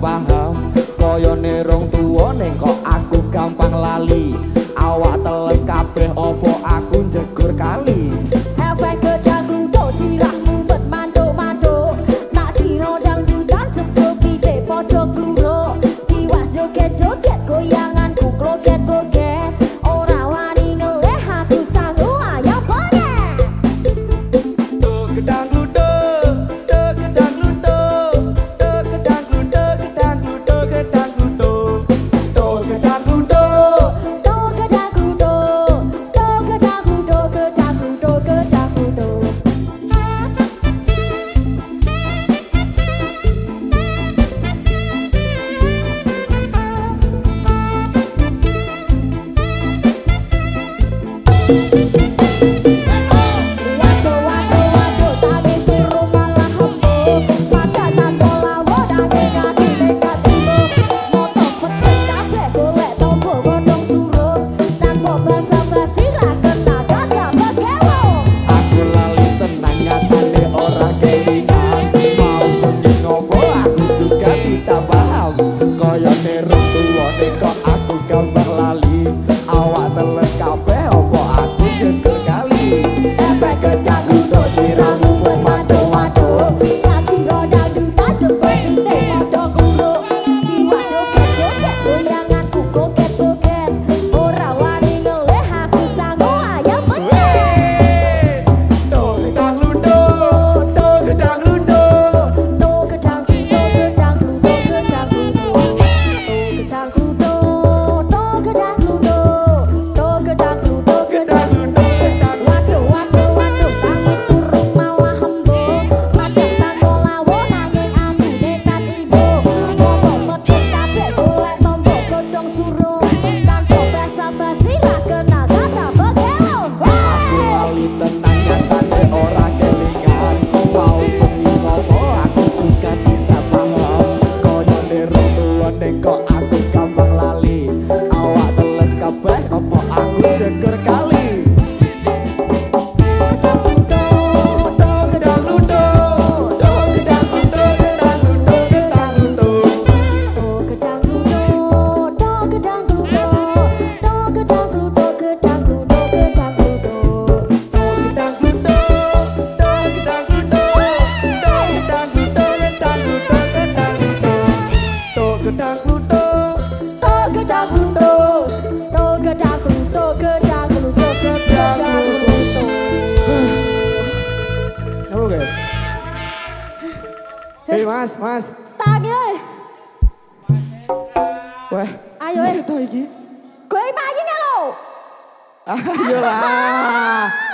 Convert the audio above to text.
paham. Koyone rong tuwa ning kok aku gampang lali. Awak teles kabeh opo aku njegur kali. you back up Eh mas, mas. Tangi euy. Weh. Ayo weh. Iki. Gue imajin ya lo. Ah, Ayolah.